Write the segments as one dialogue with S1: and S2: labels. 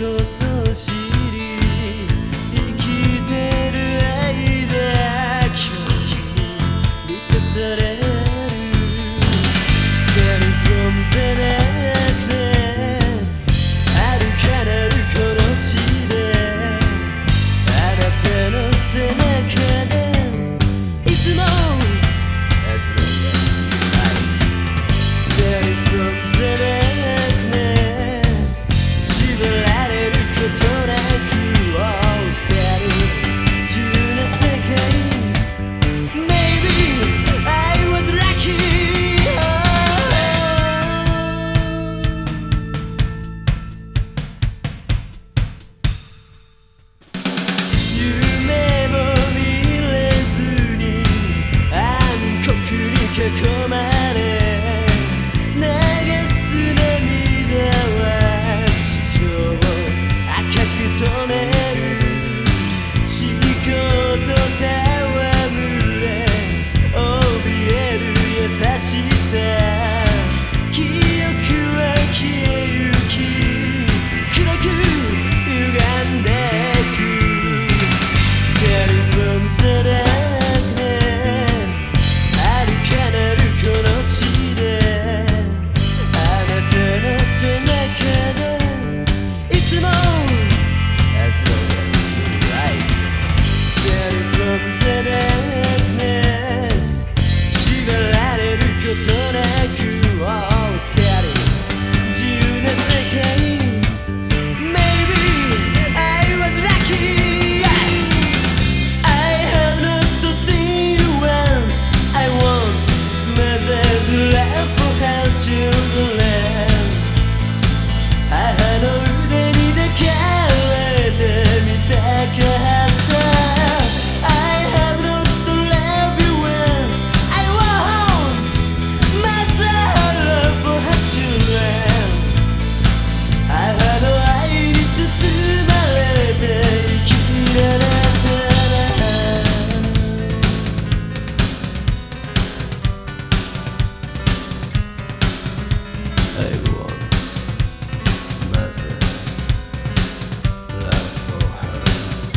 S1: こと知り生きてる間狂気満たされる Staring from the night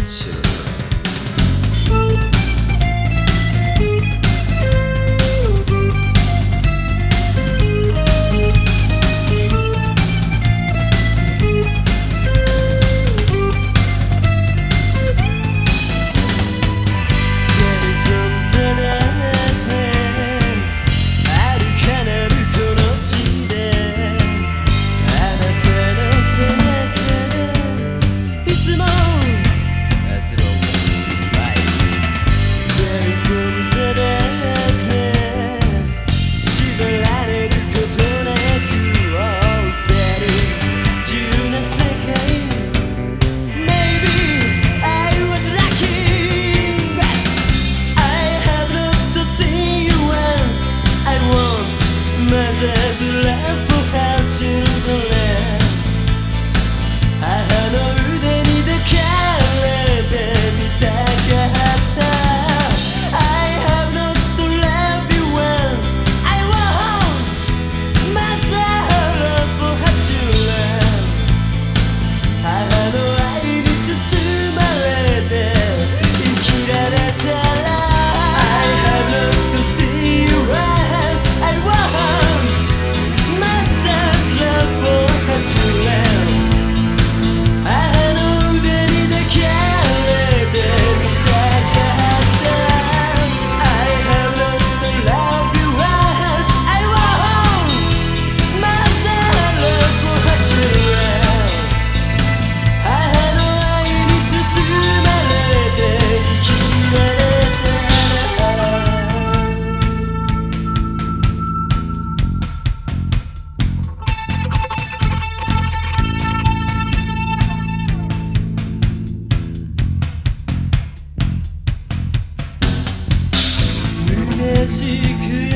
S1: chill. しく